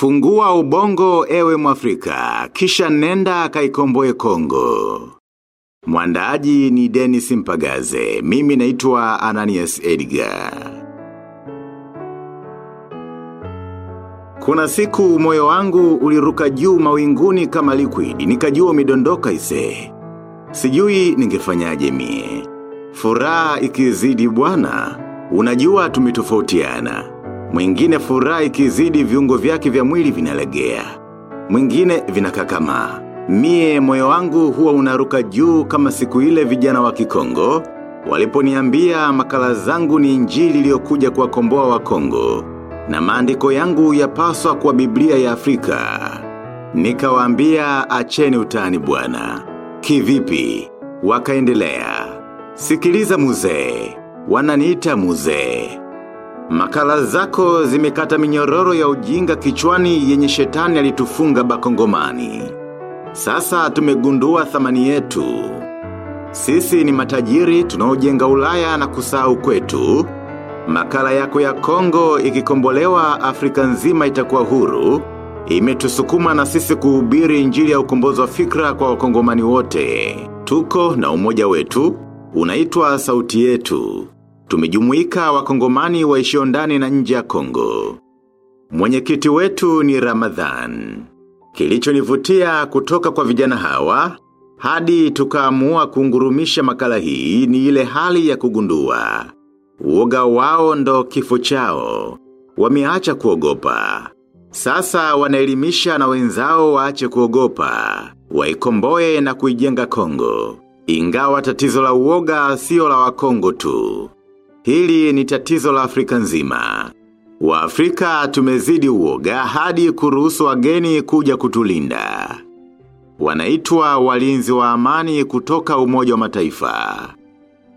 Fungua ubongo ewe mwafrika, kisha nenda kaikomboe Kongo. Mwandaaji ni Dennis Mpagaze, mimi naitwa Ananias Edgar. Kuna siku moyo wangu uliruka juu mawinguni kama liquid, nikajua umedondoka ise. Sijui ningefanyaje mie. Furaha ikizidi bwana, unajua tumetofautiana. Mwingine furaha ikizidi viungo vyake vya mwili vinalegea. Mwingine vinakakama. Mie moyo wangu huwa unaruka juu kama siku ile vijana wa kikongo. Waliponiambia makala zangu ni injili iliyokuja kuwakomboa wa Kongo. Na maandiko yangu yapaswa kwa Biblia ya Afrika. Nikawaambia acheni utani bwana. Kivipi? Wakaendelea. Sikiliza muzee. Wananiita muzee. Makala zako zimekata minyororo ya ujinga kichwani yenye shetani alitufunga bakongomani. Sasa tumegundua thamani yetu. Sisi ni matajiri tunaojenga ulaya na kusahau kwetu. Makala yako ya Kongo ikikombolewa Afrika nzima itakuwa huru. Imetusukuma na sisi kuhubiri injili ya ukombozi wa fikra kwa wakongomani wote. Tuko na umoja wetu, unaitwa sauti yetu. Tumejumuika wakongomani waishio ndani na nje ya Kongo. Mwenyekiti wetu ni Ramadhan. Kilichonivutia kutoka kwa vijana hawa, hadi tukaamua kungurumisha makala hii ni ile hali ya kugundua. Uoga wao ndo kifo chao. Wameacha kuogopa. Sasa wanaelimisha na wenzao waache kuogopa. Waikomboe na kuijenga Kongo. Ingawa tatizo la uoga sio la wakongo tu. Hili ni tatizo la Afrika nzima. Waafrika tumezidi uoga hadi kuruhusu wageni kuja kutulinda. Wanaitwa walinzi wa amani kutoka umoja wa mataifa.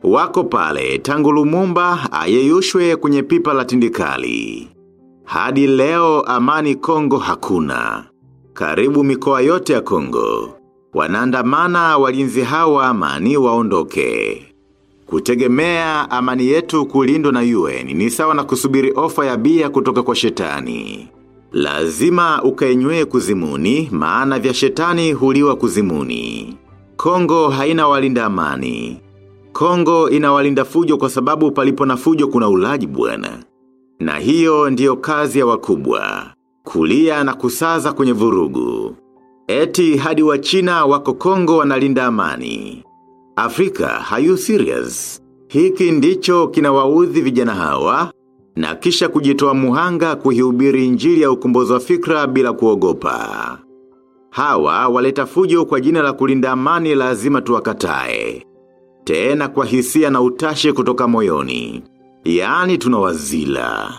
Wako pale tangu lumumba ayeyushwe kwenye pipa la tindikali. Hadi leo amani Kongo hakuna. Karibu mikoa yote ya Kongo. Wanaandamana walinzi hawa amani waondoke. Kutegemea amani yetu kulindwa na UN ni sawa na kusubiri ofa ya bia kutoka kwa shetani. Lazima ukaenywe kuzimuni, maana vya shetani huliwa kuzimuni. Kongo haina walinda amani. Kongo inawalinda fujo kwa sababu palipo na fujo kuna ulaji bwana. Na hiyo ndiyo kazi ya wakubwa. Kulia na kusaza kwenye vurugu. Eti hadi wa China wako Kongo wanalinda amani. Afrika, are you serious? Hiki ndicho kinawaudhi vijana hawa, na kisha kujitoa muhanga kuhubiri injili ya ukombozi wa fikra bila kuogopa. Hawa waleta fujo kwa jina la kulinda amani lazima tuwakatae. Tena kwa hisia na utashi kutoka moyoni. Yaani tunawazila.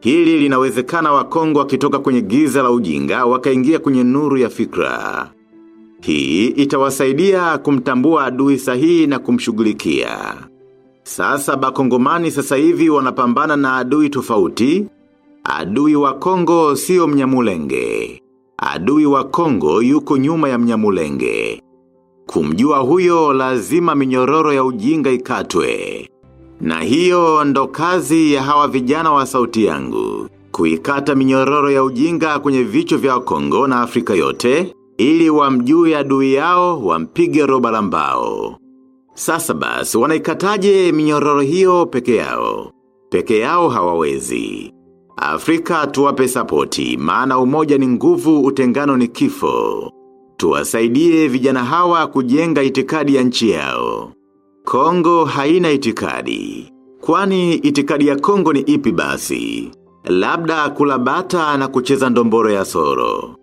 Hili linawezekana wakongo wakitoka kwenye giza la ujinga wakaingia kwenye nuru ya fikra. Hii itawasaidia kumtambua adui sahihi na kumshughulikia. Sasa bakongomani sasa hivi wanapambana na adui tofauti. Adui wa Kongo sio mnyamulenge. Adui wa Kongo yuko nyuma ya mnyamulenge. Kumjua huyo lazima minyororo ya ujinga ikatwe. Na hiyo ndo kazi ya hawa vijana wa sauti yangu. Kuikata minyororo ya ujinga kwenye vichwa vya Kongo na Afrika yote, ili wamjue adui yao wampige roba la mbao. Sasa basi wanaikataje minyororo hiyo peke yao. Peke yao hawawezi. Afrika tuwape sapoti, maana umoja ni nguvu utengano ni kifo. Tuwasaidie vijana hawa kujenga itikadi ya nchi yao. Kongo haina itikadi. Kwani itikadi ya Kongo ni ipi basi? Labda kulabata na kucheza ndomboro ya soro.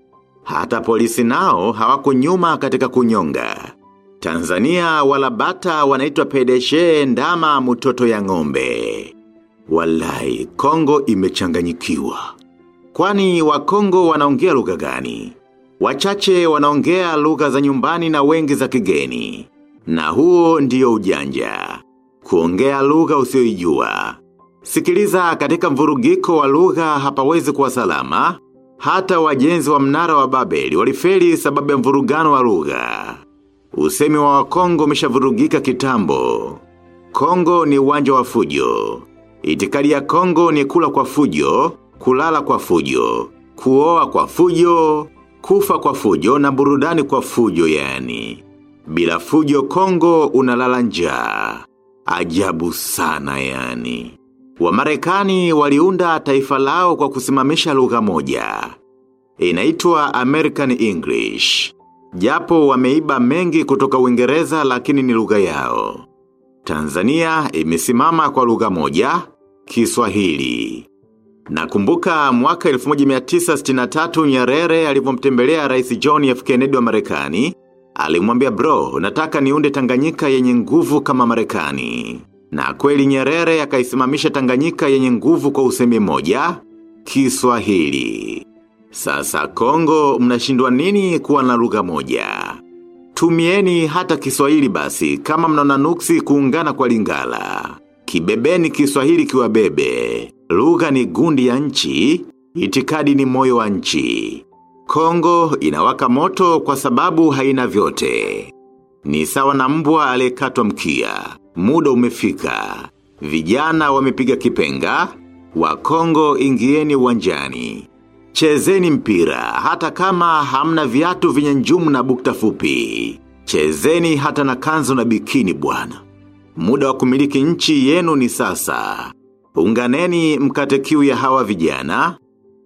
Hata polisi nao hawako nyuma katika kunyonga. Tanzania wala bata wanaitwa pedeshe ndama mutoto ya ng'ombe. Walai, Kongo imechanganyikiwa. Kwani wakongo wanaongea lugha gani? Wachache wanaongea lugha za nyumbani na wengi za kigeni. Na huo ndiyo ujanja. Kuongea lugha usioijua. Sikiliza katika mvurugiko wa lugha hapawezi kuwa salama, hata wajenzi wa mnara wa Babeli walifeli sababu ya mvurugano wa lugha. Usemi wa wakongo umeshavurugika kitambo. Kongo ni uwanja wa fujo. Itikadi ya Kongo ni kula kwa fujo, kulala kwa fujo. kuoa kwa fujo, kufa kwa fujo na burudani kwa fujo yani. Bila fujo Kongo unalala njaa. Ajabu sana yani. Wamarekani waliunda taifa lao kwa kusimamisha lugha moja. Inaitwa American English. Japo wameiba mengi kutoka uingereza lakini ni lugha yao. Tanzania imesimama kwa lugha moja, Kiswahili. Nakumbuka mwaka 1963 Nyerere alivyomtembelea Rais John F. Kennedy wa Marekani, alimwambia bro, nataka niunde Tanganyika yenye nguvu kama Marekani. Na kweli Nyerere akaisimamisha Tanganyika yenye nguvu kwa usemi moja, Kiswahili. Sasa Kongo mnashindwa nini kuwa na lugha moja? Tumieni hata Kiswahili basi kama mnaona nuksi kuungana kwa Lingala. Kibebeni Kiswahili kiwabebe. Lugha ni gundi ya nchi, itikadi ni moyo wa nchi. Kongo inawaka moto kwa sababu haina vyote. Ni sawa na mbwa aliyekatwa mkia. Muda umefika. Vijana wamepiga kipenga. wakongo ingieni uwanjani. Chezeni mpira hata kama hamna viatu vyenye njumu na bukta fupi. Chezeni hata na kanzo na bikini bwana. Muda wa kumiliki nchi yenu ni sasa. Unganeni mkate kiu ya hawa vijana.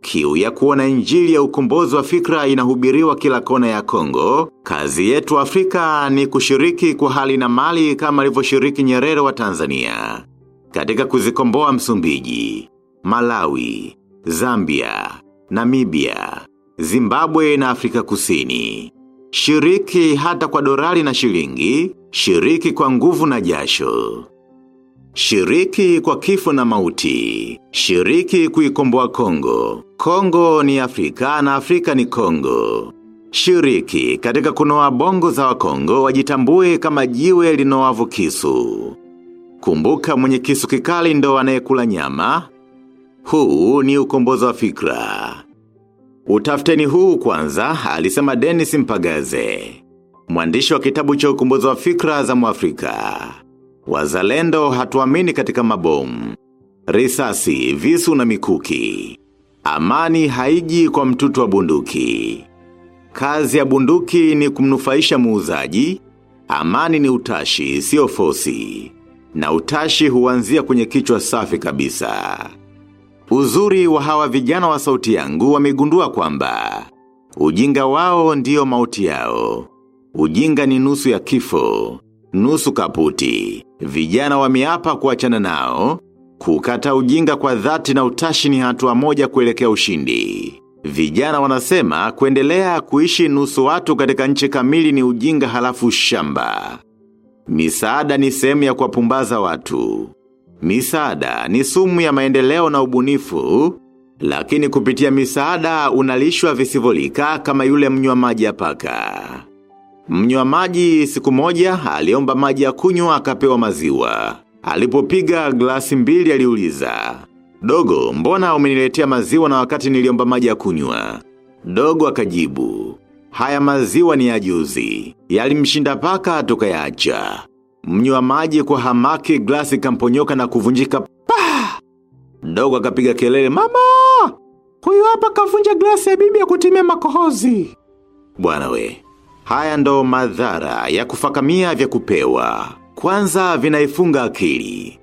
Kiu ya kuona injili ya ukombozi wa fikra inahubiriwa kila kona ya Kongo. Kazi yetu Afrika ni kushiriki kwa hali na mali kama alivyoshiriki Nyerere wa Tanzania. Katika kuzikomboa Msumbiji, Malawi, Zambia, Namibia, Zimbabwe na Afrika Kusini. Shiriki hata kwa dorali na shilingi, shiriki kwa nguvu na jasho. Shiriki kwa kifo na mauti. Shiriki kuikomboa Kongo. Kongo ni Afrika na Afrika ni Kongo. Shiriki katika kunoa bongo za wakongo wajitambue kama jiwe linoavu kisu. Kumbuka mwenye kisu kikali ndo anayekula nyama. Huu ni ukombozo wa fikra. Utafuteni huu kwanza, alisema Dennis Mpagaze. Mwandishi wa kitabu cha ukombozo wa fikra za Mwafrika. Wazalendo hatuamini katika mabomu. Risasi, visu na mikuki. Amani haiji kwa mtutu wa bunduki. Kazi ya bunduki ni kumnufaisha muuzaji. Amani ni utashi, sio fosi. Na utashi huanzia kwenye kichwa safi kabisa. Uzuri wa hawa vijana wa sauti yangu wamegundua kwamba. Ujinga wao ndio mauti yao. Ujinga ni nusu ya kifo. Nusu kaputi. Vijana wameapa kuachana nao. Kukata ujinga kwa dhati na utashi ni hatua moja kuelekea ushindi. Vijana wanasema kuendelea kuishi nusu watu katika nchi kamili ni ujinga halafu shamba. Misaada ni sehemu ya kuwapumbaza watu. Misaada ni sumu ya maendeleo na ubunifu, lakini kupitia misaada unalishwa visivolika kama yule mnywa maji ya paka. Mnywa maji siku moja aliomba maji ya kunywa akapewa maziwa. Alipopiga glasi mbili aliuliza. Dogo, mbona umeniletea maziwa na wakati niliomba maji ya kunywa? Dogo akajibu. Haya maziwa ni ya juzi. Yalimshinda paka tukayaacha. Mnywa maji kwa hamaki glasi kamponyoka na kuvunjika pa. Dogo akapiga kelele, "Mama! Huyu hapa kavunja glasi ya bibi ya kutimia makohozi." Bwana we. Haya ndo madhara ya kufakamia vya kupewa. Kwanza vinaifunga akili.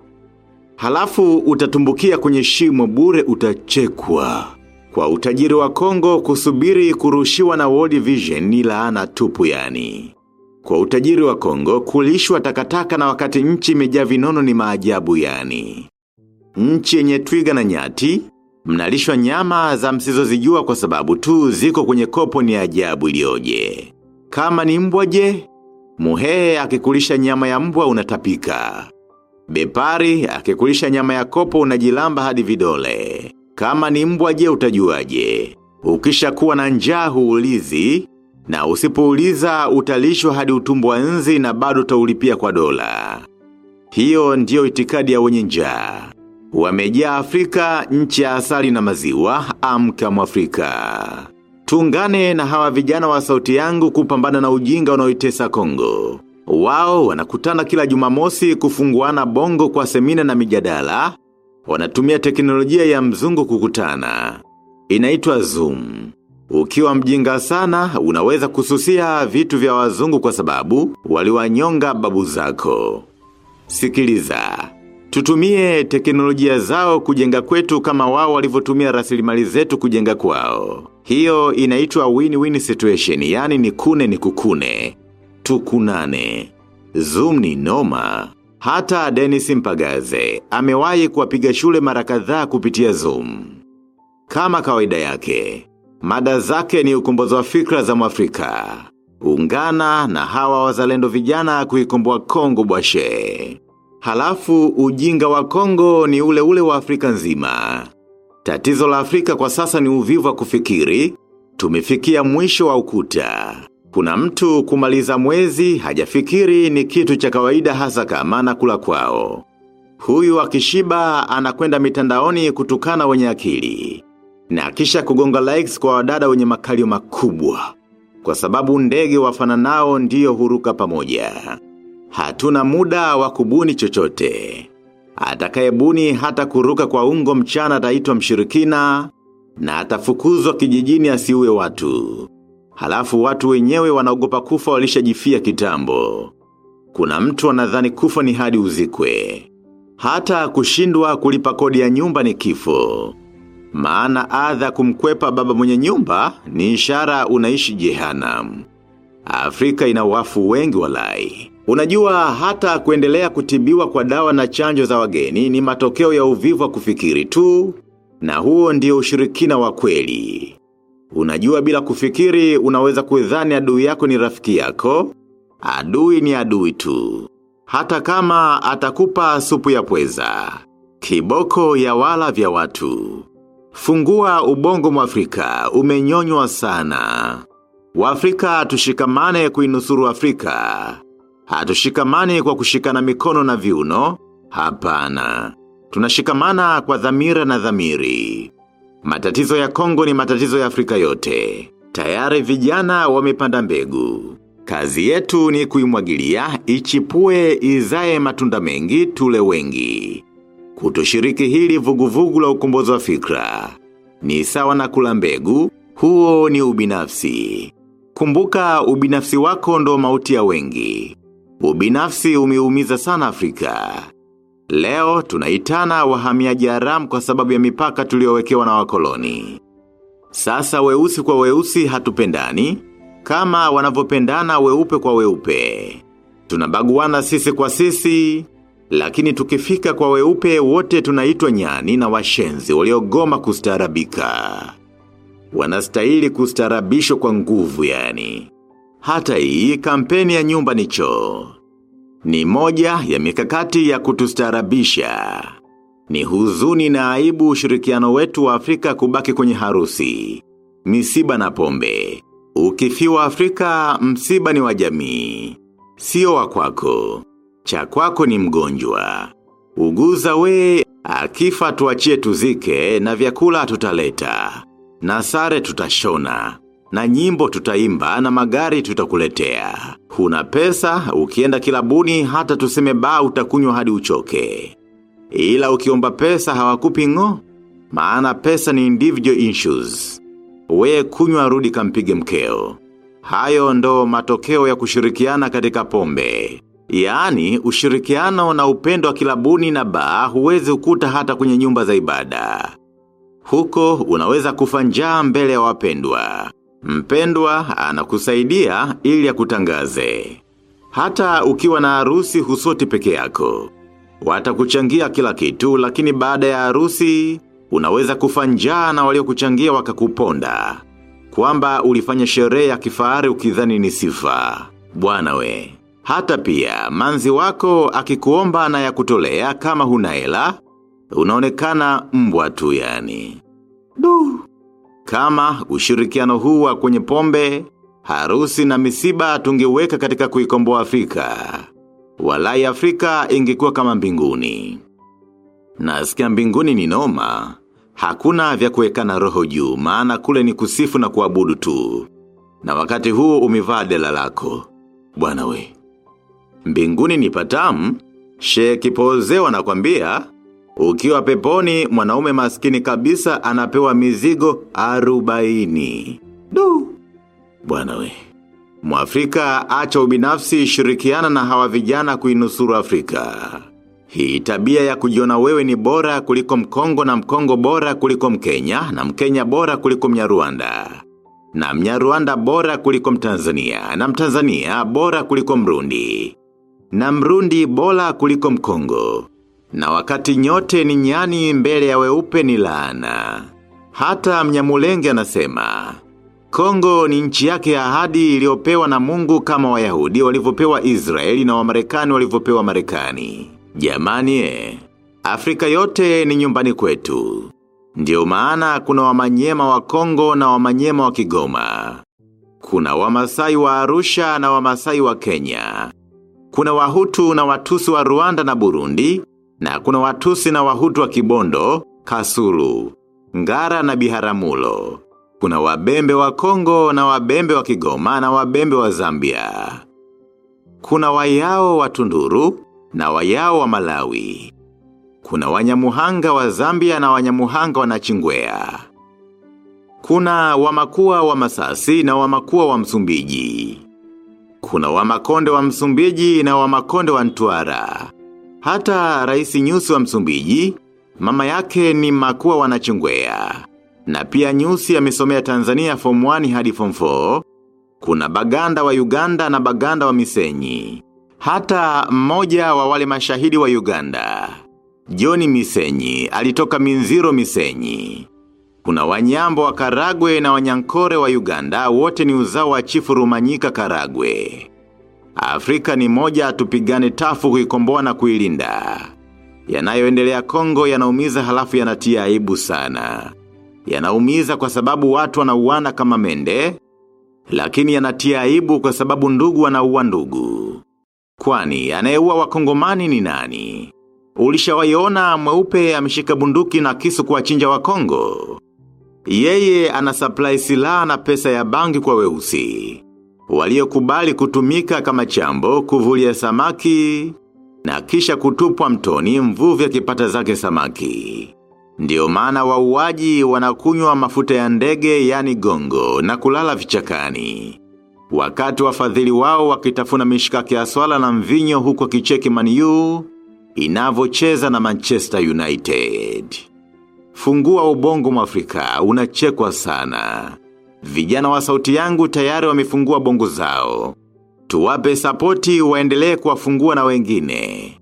Halafu utatumbukia kwenye shimo bure utachekwa. Kwa utajiri wa Kongo kusubiri kurushiwa na World Vision ni laana tupu yani. Kwa utajiri wa Kongo kulishwa takataka na wakati nchi imejaa vinono ni maajabu yani. Nchi yenye twiga na nyati, mnalishwa nyama za msizozijua kwa sababu tu ziko kwenye kopo ni ajabu ilioje. Kama ni mbwa je, muhehe akikulisha nyama ya mbwa unatapika. Bepari akikulisha nyama ya kopo unajilamba hadi vidole. Kama ni mbwa je utajuaje. Ukisha kuwa na njaa huulizi, na usipouliza utalishwa hadi utumbo wa nzi na bado utaulipia kwa dola. Hiyo ndiyo itikadi ya wenye njaa. Wamejaa Afrika, nchi ya asali na maziwa, amka mwafrika. Tungane na hawa vijana wa sauti yangu kupambana na ujinga unaoitesa Kongo. Wao wanakutana kila jumamosi kufunguana bongo kwa semina na mijadala. Wanatumia teknolojia ya mzungu kukutana. Inaitwa Zoom. Ukiwa mjinga sana, unaweza kususia vitu vya wazungu kwa sababu waliwanyonga babu zako. Sikiliza. Tutumie teknolojia zao kujenga kwetu kama wao walivyotumia rasilimali zetu kujenga kwao. Hiyo inaitwa win-win situation, yani ni kune ni kukune. Tukunane. Zoom ni noma. Hata Dennis Mpagaze, amewahi kuwapiga shule mara kadhaa kupitia Zoom. Kama kawaida yake, mada zake ni ukombozi wa fikra za mwafrika. Ungana na hawa wazalendo vijana kuikomboa Kongo bwashe. Halafu ujinga wa Kongo ni ule ule wa Afrika nzima. Tatizo la Afrika kwa sasa ni uvivu wa kufikiri, tumefikia mwisho wa ukuta. Kuna mtu kumaliza mwezi hajafikiri ni kitu cha kawaida hasa kama anakula kwao. Huyu akishiba anakwenda mitandaoni kutukana wenye akili. Na kisha kugonga likes kwa wadada wenye makalio makubwa. Kwa sababu ndege wafana nao ndiyo huruka pamoja. Hatuna muda wa kubuni chochote. Atakayebuni hata kuruka kwa ungo mchana ataitwa mshirikina na atafukuzwa kijijini asiue watu. Halafu watu wenyewe wanaogopa kufa walishajifia kitambo. Kuna mtu anadhani kufa ni hadi uzikwe. Hata kushindwa kulipa kodi ya nyumba ni kifo. Maana adha kumkwepa baba mwenye nyumba ni ishara unaishi jehanam. Afrika ina wafu wengi walai. Unajua hata kuendelea kutibiwa kwa dawa na chanjo za wageni ni matokeo ya uvivu wa kufikiri tu, na huo ndio ushirikina wa kweli. Unajua bila kufikiri unaweza kuidhani adui yako ni rafiki yako, adui ni adui tu. Hata kama atakupa supu ya pweza, kiboko ya wala vya watu. Fungua ubongo mwafrika, umenyonywa sana. Waafrika tushikamane kuinusuru Afrika. Hatushikamani kwa kushikana mikono na viuno, hapana. Tunashikamana kwa dhamira na dhamiri. Matatizo ya Kongo ni matatizo ya Afrika yote. Tayari vijana wamepanda mbegu. Kazi yetu ni kuimwagilia, ichipue izae matunda mengi tule wengi. Kutoshiriki hili vuguvugu la ukombozi wa fikra. Ni sawa na kula mbegu, huo ni ubinafsi. Kumbuka ubinafsi wako ndo mauti ya wengi. Ubinafsi umeumiza sana Afrika. Leo tunaitana wahamiaji haramu kwa sababu ya mipaka tuliowekewa na wakoloni. Sasa weusi kwa weusi hatupendani, kama wanavyopendana weupe kwa weupe. Tunabaguana sisi kwa sisi, lakini tukifika kwa weupe wote tunaitwa nyani na washenzi waliogoma kustarabika. Wanastahili kustarabishwa kwa nguvu yani. Hata hii kampeni ya nyumba ni choo. Ni moja ya mikakati ya kutustarabisha. Ni huzuni na aibu ushirikiano wetu wa Afrika kubaki kwenye harusi. Misiba na pombe. Ukifiwa Afrika, msiba ni wa jamii. Sio wa kwako. Cha kwako ni mgonjwa. Uguza we, akifa tuachie tuzike na vyakula tutaleta. Na sare tutashona. Na nyimbo tutaimba na magari tutakuletea. Huna pesa, ukienda kilabuni hata tuseme ba utakunywa hadi uchoke. Ila ukiomba pesa hawakupi ngo, maana pesa ni individual issues. We kunywa rudi kampige mkeo. Hayo ndo matokeo ya kushirikiana katika pombe. Yaani, ushirikiano na upendo wa kilabuni na baa huwezi ukuta hata kwenye nyumba za ibada. Huko unaweza kufa njaa mbele ya wapendwa. Mpendwa anakusaidia ili akutangaze. Hata ukiwa na harusi husoti peke yako. Watakuchangia kila kitu lakini baada ya harusi unaweza kufa njaa na waliokuchangia wakakuponda. Kwamba ulifanya sherehe ya kifahari ukidhani ni sifa. Bwana we. Hata pia manzi wako akikuomba na ya kutolea kama huna hela, unaonekana mbwa tu yani. Kama ushirikiano huu wa kwenye pombe, harusi na misiba tungeweka katika kuikomboa Afrika. Walai Afrika ingekuwa kama mbinguni. Nasikia mbinguni ni noma. Hakuna vya kuwekana roho juu, maana kule ni kusifu na kuabudu tu. Na wakati huo umevaa dela lako. Bwana we. Mbinguni ni patamu, shee kipozewa na Ukiwa peponi, mwanaume maskini kabisa anapewa mizigo arubaini. Du, bwana we. Mwafrika acha ubinafsi shirikiana na hawa vijana kuinusuru Afrika. Hii tabia ya kujiona wewe ni bora kuliko mkongo na mkongo bora kuliko mkenya na mkenya bora kuliko mnyaruanda. Na mnyaruanda bora kuliko mtanzania na mtanzania bora kuliko mrundi. Na mrundi bora kuliko mkongo. Na wakati nyote ni nyani mbele ya weupe ni laana. Hata mnyamulenge anasema. Kongo ni nchi yake ya ahadi iliyopewa na mungu kama wayahudi walivyopewa Israeli na wamarekani walivyopewa marekani. Jamani e, Afrika yote ni nyumbani kwetu. Ndiyo maana kuna wamanyema wa Kongo na wamanyema wa Kigoma. Kuna wamasai wa Arusha na wamasai wa Kenya. Kuna wahutu na watusi wa Rwanda na Burundi, na kuna watusi na wahutu wa Kibondo, Kasulu, Ngara na Biharamulo. Kuna wabembe wa Kongo na wabembe wa Kigoma na wabembe wa Zambia. Kuna wayao wa Tunduru na wayao wa Malawi. Kuna wanyamuhanga wa Zambia na wanyamuhanga wa Nachingwea. Kuna wamakua wa Masasi na wamakua wa Msumbiji. Kuna wamakonde wa Msumbiji na wamakonde wa Ntuara. Hata raisi nyusi wa Msumbiji, mama yake ni makuwa wanachungwea. Na pia nyusi amesomea Tanzania form 1 hadi form 4. Kuna baganda wa Uganda na baganda wa Misenyi. Hata mmoja wa wale mashahidi wa Uganda. Johnny Misenyi alitoka Minziro Misenyi. Kuna wanyambo wa Karagwe na wanyankore wa Uganda wote ni uzao wa chifu Rumanyika Karagwe. Afrika ni moja tupigane tafu kuikomboa na kuilinda. Yanayoendelea Kongo yanaumiza halafu yanatia aibu sana. Yanaumiza kwa sababu watu wanauana kama mende, lakini yanatia aibu kwa sababu ndugu wanauwa ndugu. Kwani, anayeua wakongomani ni nani? Ulishawaiona mweupe ameshika bunduki na kisu kuwachinja wa Kongo. Yeye ana supply silaha na pesa ya bangi kwa weusi. Waliokubali kutumika kama chambo kuvulia samaki na kisha kutupwa mtoni mvuvi akipata zake samaki. Ndiyo maana wauaji wanakunywa mafuta ya ndege yani gongo na kulala vichakani. Wakati wafadhili wao wakitafuna mishikaki ya swala na mvinyo huko kicheki maniu, inavocheza na Manchester United. Fungua ubongo mwafrika, unachekwa sana. Vijana wa sauti yangu tayari wamefungua bongo zao. Tuwape sapoti waendelee kuwafungua na wengine.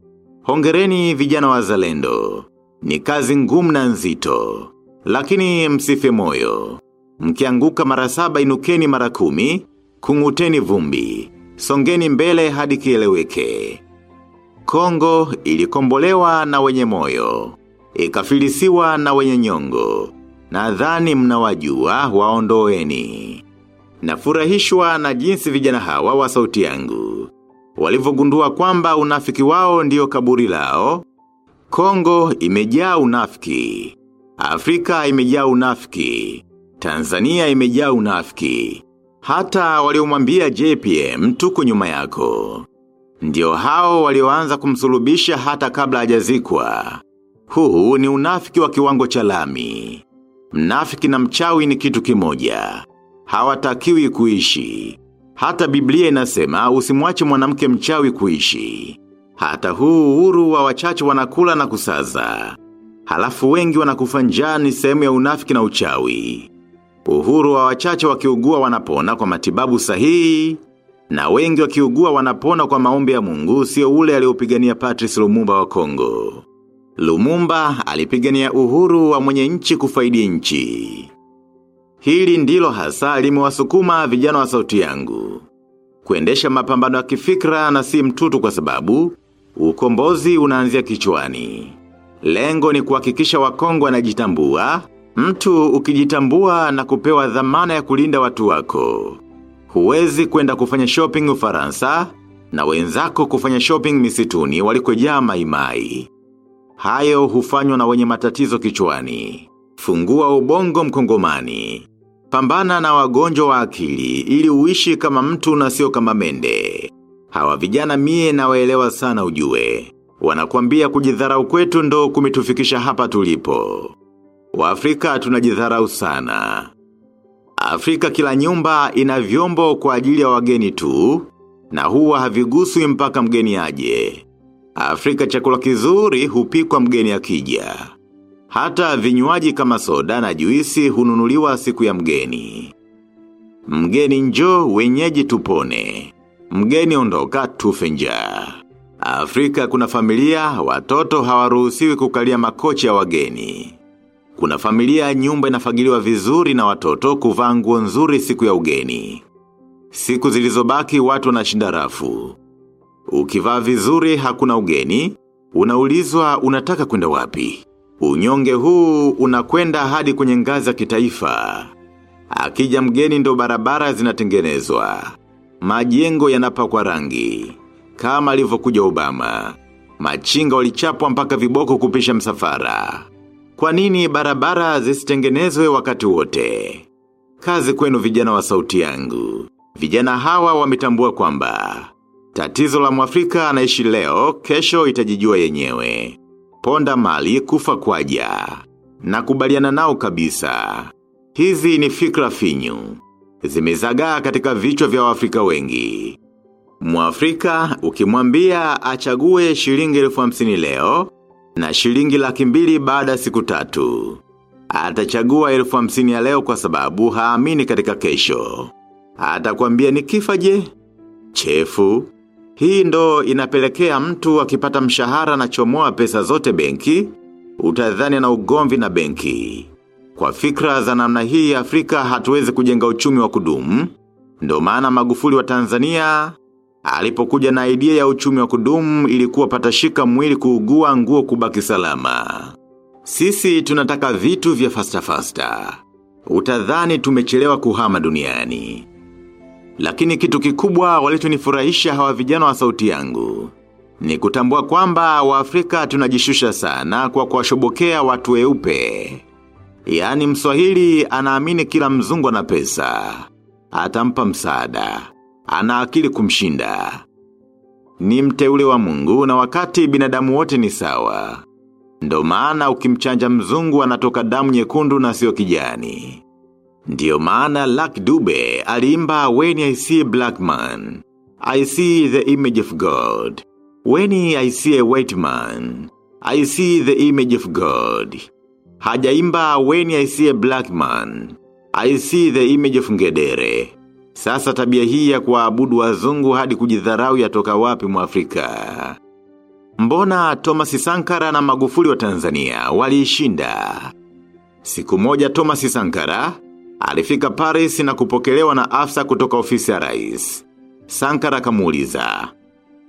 Hongereni vijana wa zalendo. Ni kazi ngumu na nzito. Lakini msife moyo. Mkianguka mara saba inukeni mara kumi, kunguteni vumbi. Songeni mbele hadi kieleweke. Kongo ilikombolewa na wenye moyo. Ikafilisiwa na wenye nyongo. Nadhani mnawajua waondoeni. Nafurahishwa na jinsi vijana hawa wa sauti yangu. Walivogundua kwamba unafiki wao ndiyo kaburi lao. Kongo imejaa unafiki. Afrika imejaa unafiki. Tanzania imejaa unafiki. Hata waliomwambia JPM tuko nyuma yako. Ndio hao walioanza kumsulubisha hata kabla hajazikwa. Huu ni unafiki wa kiwango cha lami. Mnafiki na mchawi ni kitu kimoja. Hawatakiwi kuishi. Hata Biblia inasema usimwache mwanamke mchawi kuishi. Hata huu uhuru wa wachache wanakula na kusaza. Halafu wengi wanakufa njaa ni sehemu ya unafiki na uchawi. Uhuru wa wachache wakiugua wanapona kwa matibabu sahihi, na wengi wakiugua wanapona kwa maombi ya mungu sio ule aliyopigania Patrice Lumumba wa Kongo. Lumumba alipigania uhuru wa mwenye nchi kufaidi nchi. Hili ndilo hasa limewasukuma vijana wa sauti yangu. Kuendesha mapambano ya kifikra na si mtutu kwa sababu, ukombozi unaanzia kichwani. Lengo ni kuhakikisha wakongo wanajitambua, mtu ukijitambua na kupewa dhamana ya kulinda watu wako. Huwezi kwenda kufanya shopping ufaransa, na wenzako kufanya shopping misituni walikojaa maimai. Hayo hufanywa na wenye matatizo kichwani. Fungua ubongo mkongomani. Pambana na wagonjwa wa akili ili uishi kama mtu na sio kama mende. Hawa vijana mie na waelewa sana ujue. Wanakuambia kujidharau kwetu ndo kumetufikisha hapa tulipo. Waafrika tunajidharau sana. Afrika kila nyumba ina vyombo kwa ajili ya wageni tu, na huwa haviguswi mpaka mgeni aje. Afrika chakula kizuri hupikwa mgeni akija. Hata vinywaji kama soda na juisi hununuliwa siku ya mgeni. Mgeni njo wenyeji tupone. Mgeni ondoka tufe njaa. Afrika kuna familia, watoto hawaruhusiwi kukalia makochi ya wageni. Kuna familia nyumba inafagiliwa vizuri na watoto kuvaa nguo nzuri siku ya ugeni. Siku zilizobaki watu wanashinda rafu. Ukivaa vizuri hakuna ugeni, unaulizwa unataka kwenda wapi. Unyonge huu unakwenda hadi kwenye ngazi ya kitaifa. Akija mgeni ndo barabara zinatengenezwa. Majengo yanapakwa rangi. Kama alivyokuja Obama. Machinga walichapwa mpaka viboko kupisha msafara. Kwa nini barabara zisitengenezwe wakati wote? Kazi kwenu vijana wa sauti yangu. Vijana hawa wametambua kwamba. Tatizo la mwafrika anaishi leo, kesho itajijua yenyewe. Ponda mali kufa kwaja. Na kubaliana nao kabisa. Hizi ni fikra finyu. Zimezagaa katika vichwa vya waafrika wengi. Mwafrika ukimwambia achague shilingi elfu hamsini leo na shilingi laki mbili baada siku tatu. Atachagua elfu hamsini ya leo kwa sababu haamini katika kesho. Atakwambia ni kifa je? Chefu. Hii ndo inapelekea mtu akipata mshahara na chomoa pesa zote benki, utadhani na ugomvi na benki. Kwa fikra za namna hii Afrika hatuwezi kujenga uchumi wa kudumu, ndo maana magufuli wa Tanzania, alipokuja na idea ya uchumi wa kudumu ilikuwa patashika mwili kuugua nguo kubaki salama. Sisi tunataka vitu vya fasta fasta. Utadhani tumechelewa kuhama duniani. Lakini kitu kikubwa walichonifurahisha hawa vijana wa sauti yangu. Ni kutambua kwamba waafrika tunajishusha sana kwa kuwashobokea watu weupe. Yaani mswahili anaamini kila mzungu na pesa. Atampa msaada. Ana akili kumshinda. Ni mteule wa mungu na wakati binadamu wote ni sawa. Ndo maana ukimchanja mzungu anatoka damu nyekundu na sio kijani. Ndiyo maana Luck Dube alimba When I see black man, I see the image of God. When I see a white man, I see the image of God. Hajaimba When I see a black man, I see the image of ngedere. Sasa tabia hii ya kuabudu wazungu hadi kujidharau yatoka wapi muafrika Mbona Thomas Sankara na magufuli wa Tanzania waliishinda. Siku moja Thomas Sankara alifika Paris na kupokelewa na afsa kutoka ofisi ya rais. Sankara akamuuliza,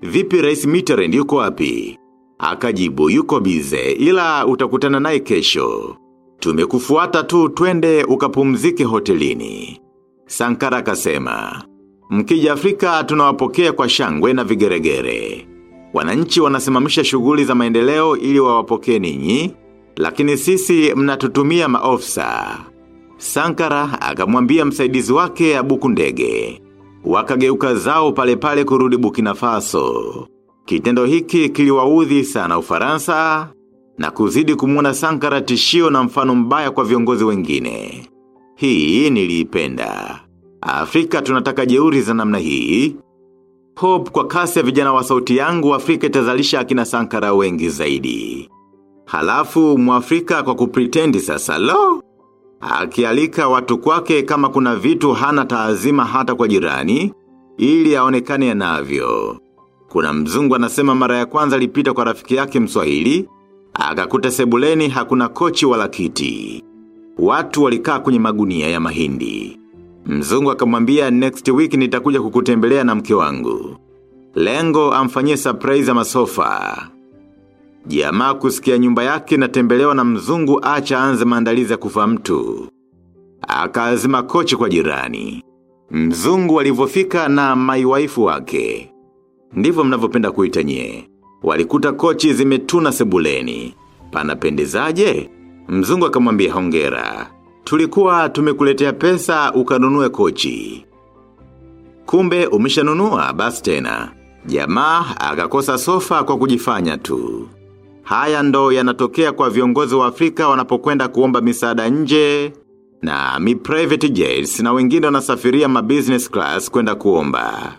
Vipi rais Mitterrand yuko wapi? Akajibu yuko bize ila utakutana naye kesho. Tumekufuata tu twende ukapumzike hotelini. Sankara akasema, Mkija Afrika tunawapokea kwa shangwe na vigeregere. Wananchi wanasimamisha shughuli za maendeleo ili wawapokee ninyi, lakini sisi mnatutumia maofisa. Sankara akamwambia msaidizi wake abuku ndege. Wakageuka zao pale pale kurudi Burkina Faso. Kitendo hiki kiliwaudhi sana Ufaransa na kuzidi kumuona Sankara tishio na mfano mbaya kwa viongozi wengine. Hii niliipenda. Afrika tunataka jeuri za namna hii. Hope kwa kasi ya vijana wa sauti yangu Afrika itazalisha akina Sankara wengi zaidi. Halafu mwafrika kwa kupretendi sasa lo. Akialika watu kwake kama kuna vitu hana taazima hata kwa jirani, ili aonekane yanavyo. Kuna mzungu anasema mara ya kwanza alipita kwa rafiki yake mswahili, akakuta sebuleni hakuna kochi wala kiti. Watu walikaa kwenye magunia ya mahindi. Mzungu akamwambia next week nitakuja kukutembelea na mke wangu. Lengo amfanyie surprise ya masofa. Jamaa kusikia nyumba yake natembelewa na mzungu acha anze maandalizi ya kufa mtu. Akaazima kochi kwa jirani. Mzungu alivyofika na maiwaifu wake. ndivo mnavyopenda kuita nyie. Walikuta kochi zimetuna sebuleni. Panapendezaje? Mzungu akamwambia hongera. Tulikuwa tumekuletea pesa ukanunue kochi. Kumbe umeshanunua basi tena. Jamaa akakosa sofa kwa kujifanya tu. Haya ndo yanatokea kwa viongozi wa Afrika wanapokwenda kuomba misaada nje na mi private jets na wengine wanasafiria ma business class kwenda kuomba.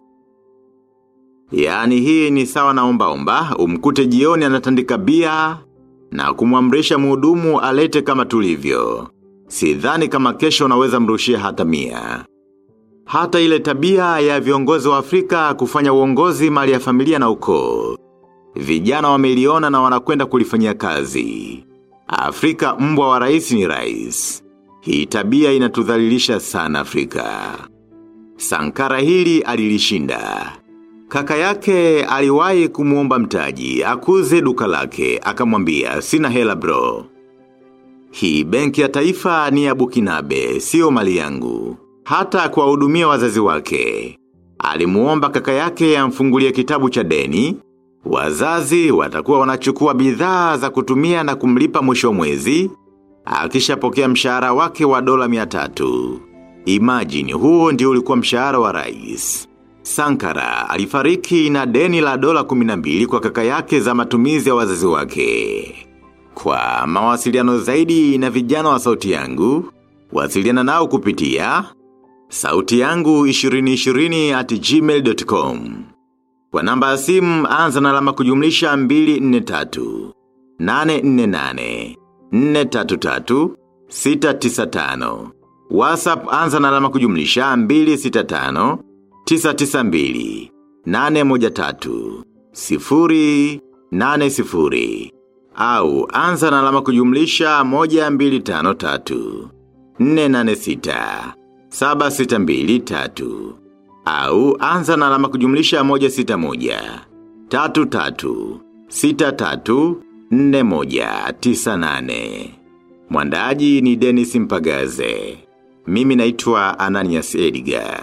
Yaani hii ni sawa na omba omba, umkute jioni anatandika bia na kumwamrisha mhudumu alete kama tulivyo. Sidhani kama kesho unaweza mrushia hata mia. Hata ile tabia ya viongozi wa Afrika kufanya uongozi mali ya familia na ukoo. Vijana wameliona na wanakwenda kulifanyia kazi. Afrika mbwa wa rais ni rais. Hii tabia inatudhalilisha sana Afrika. Sankara hili alilishinda. Kaka yake aliwahi kumuomba mtaji, akuze duka lake, akamwambia sina hela bro. Hii benki ya taifa ni ya Bukinabe, sio mali yangu. Hata kuwahudumia wazazi wake. Alimuomba kaka yake amfungulie kitabu cha deni. Wazazi watakuwa wanachukua bidhaa za kutumia na kumlipa mwisho mwezi. akishapokea mshahara wake wa dola mia tatu. Imagine huo ndio ulikuwa mshahara wa rais. Sankara alifariki na deni la dola 12 kwa kaka yake za matumizi ya wazazi wake. Kwa mawasiliano zaidi na vijana wa sauti yangu, wasiliana nao kupitia sauti yangu 2020 at gmail.com. Kwa namba ya simu anza na alama kujumlisha 243 848 433 695. WhatsApp anza na alama kujumlisha 265 992 813 0 80 au anza na alama kujumlisha 1253 486 7623 au anza na alama kujumlisha 161 33 63 4198 Mwandaji ni Dennis Mpagaze. Mimi naitwa Ananias Edgar.